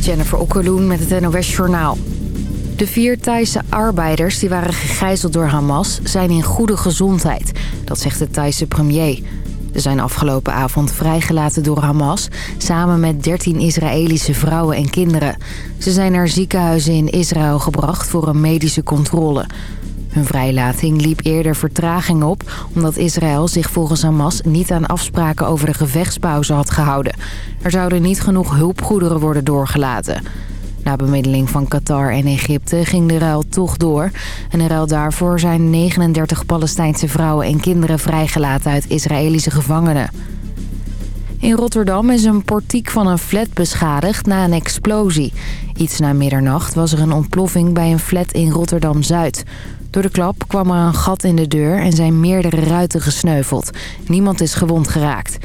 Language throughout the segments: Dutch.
Jennifer Okkeloen met het NOS Journaal. De vier Thaise arbeiders die waren gegijzeld door Hamas zijn in goede gezondheid. Dat zegt de Thaise premier. Ze zijn afgelopen avond vrijgelaten door Hamas... samen met 13 Israëlische vrouwen en kinderen. Ze zijn naar ziekenhuizen in Israël gebracht voor een medische controle. Hun vrijlating liep eerder vertraging op... omdat Israël zich volgens Hamas niet aan afspraken over de gevechtspauze had gehouden. Er zouden niet genoeg hulpgoederen worden doorgelaten... Na bemiddeling van Qatar en Egypte ging de ruil toch door. En in ruil daarvoor zijn 39 Palestijnse vrouwen en kinderen vrijgelaten uit Israëlische gevangenen. In Rotterdam is een portiek van een flat beschadigd na een explosie. Iets na middernacht was er een ontploffing bij een flat in Rotterdam-Zuid. Door de klap kwam er een gat in de deur en zijn meerdere ruiten gesneuveld. Niemand is gewond geraakt.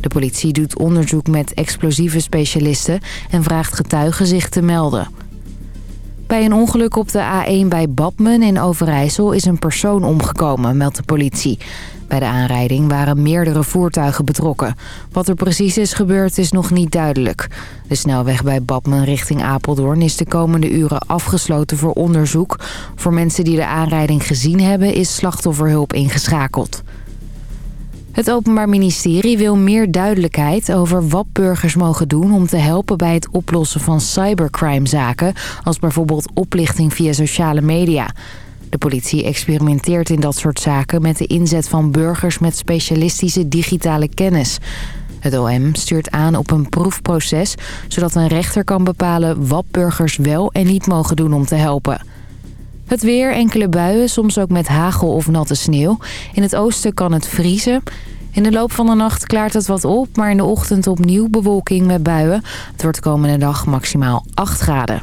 De politie doet onderzoek met explosieve specialisten en vraagt getuigen zich te melden. Bij een ongeluk op de A1 bij Badmen in Overijssel is een persoon omgekomen, meldt de politie. Bij de aanrijding waren meerdere voertuigen betrokken. Wat er precies is gebeurd is nog niet duidelijk. De snelweg bij Badmen richting Apeldoorn is de komende uren afgesloten voor onderzoek. Voor mensen die de aanrijding gezien hebben is slachtofferhulp ingeschakeld. Het Openbaar Ministerie wil meer duidelijkheid over wat burgers mogen doen... om te helpen bij het oplossen van cybercrimezaken... als bijvoorbeeld oplichting via sociale media. De politie experimenteert in dat soort zaken... met de inzet van burgers met specialistische digitale kennis. Het OM stuurt aan op een proefproces... zodat een rechter kan bepalen wat burgers wel en niet mogen doen om te helpen... Het weer, enkele buien, soms ook met hagel of natte sneeuw. In het oosten kan het vriezen. In de loop van de nacht klaart het wat op, maar in de ochtend opnieuw bewolking met buien. Het wordt komende dag maximaal 8 graden.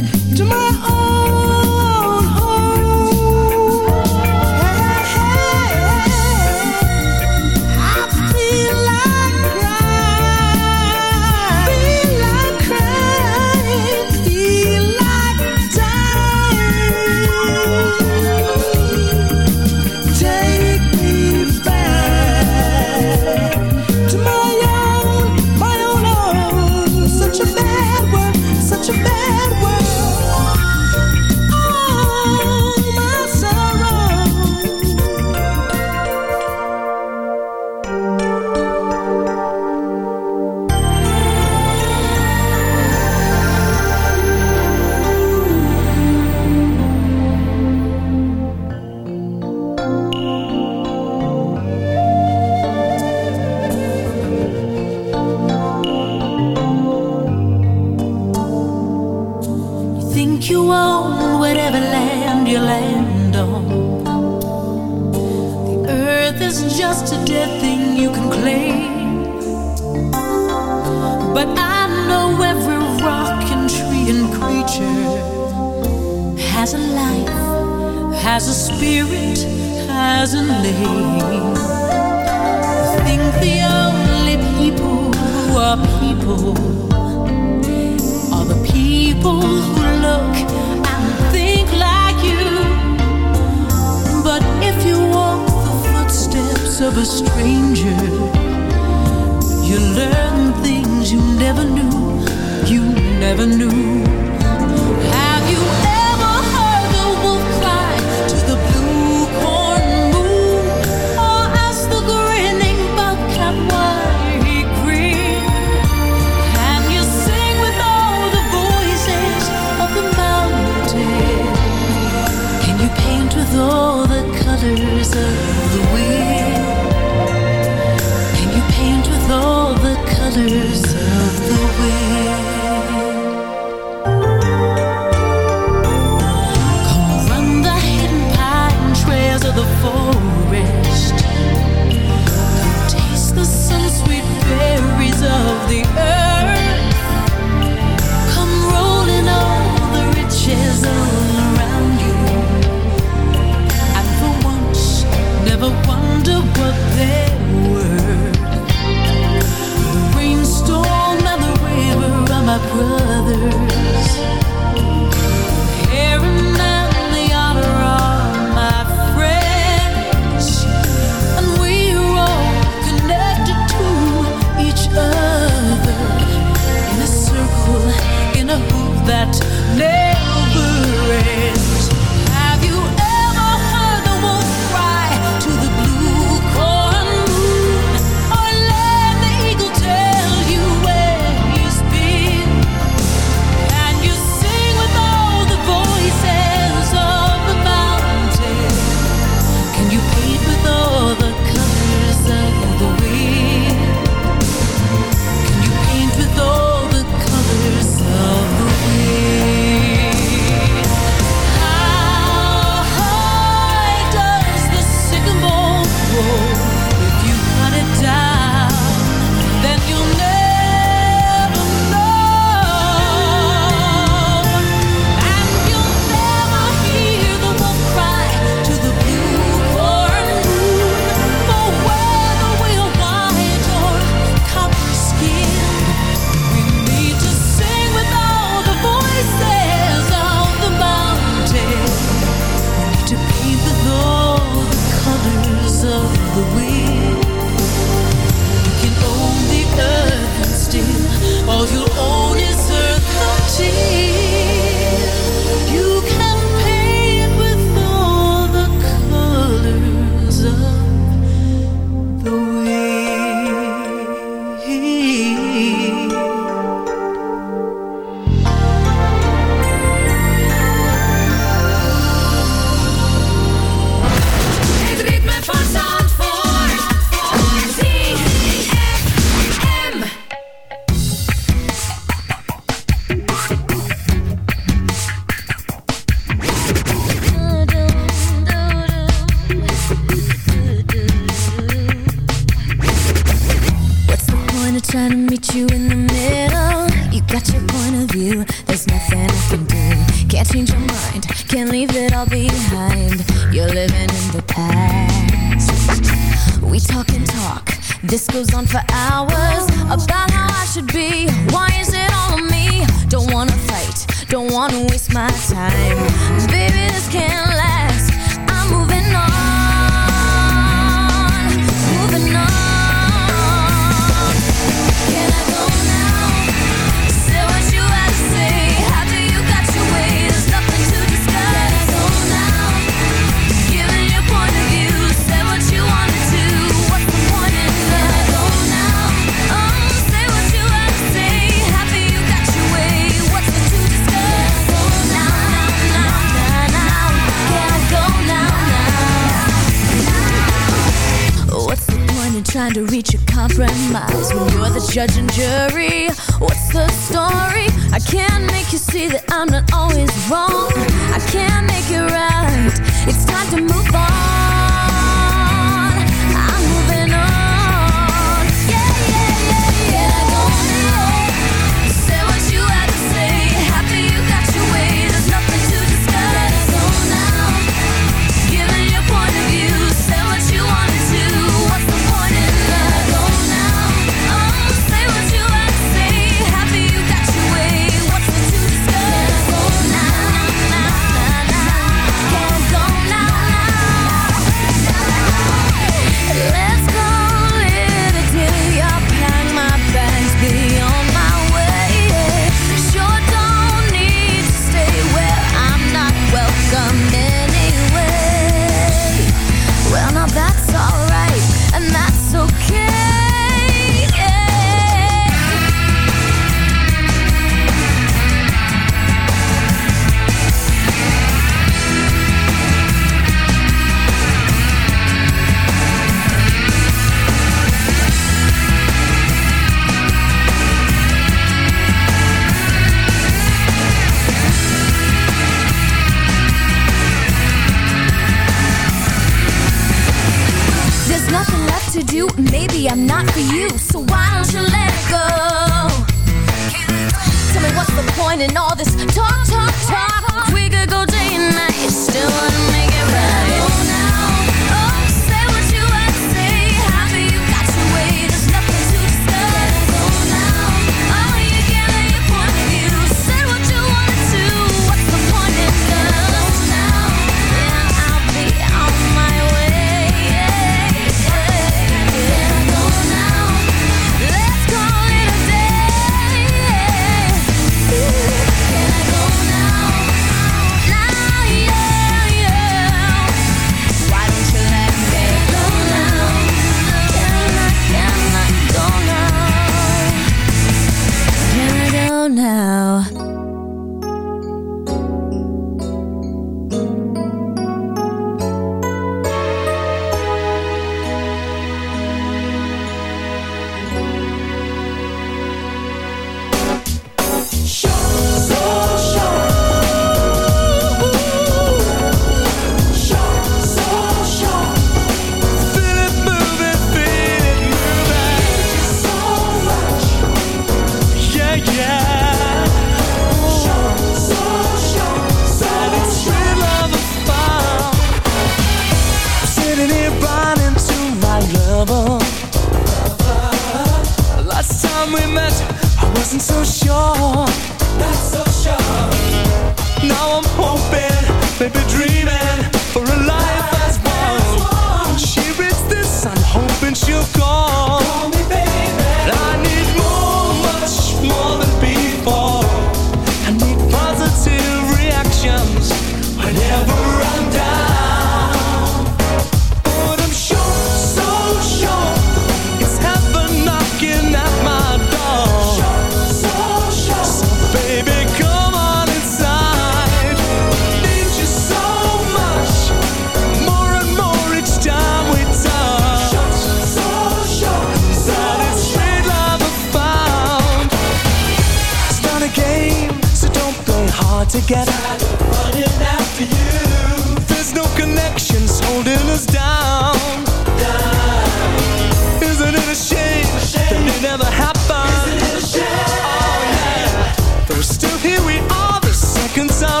we are the second time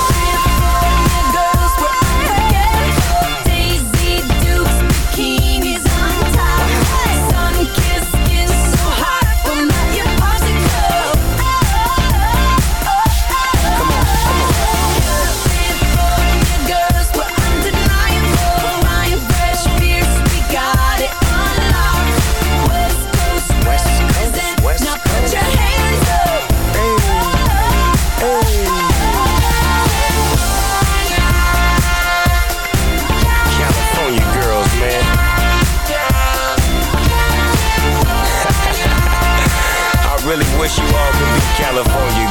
you all believe California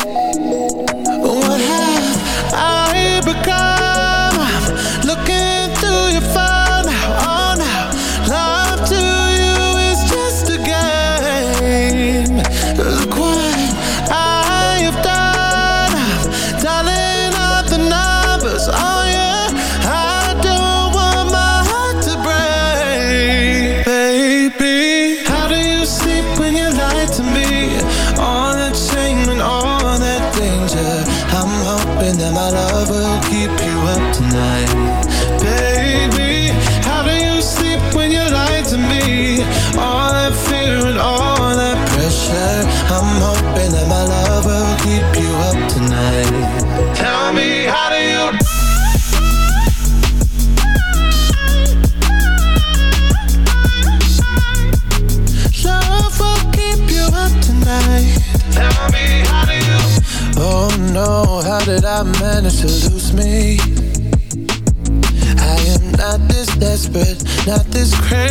not this crazy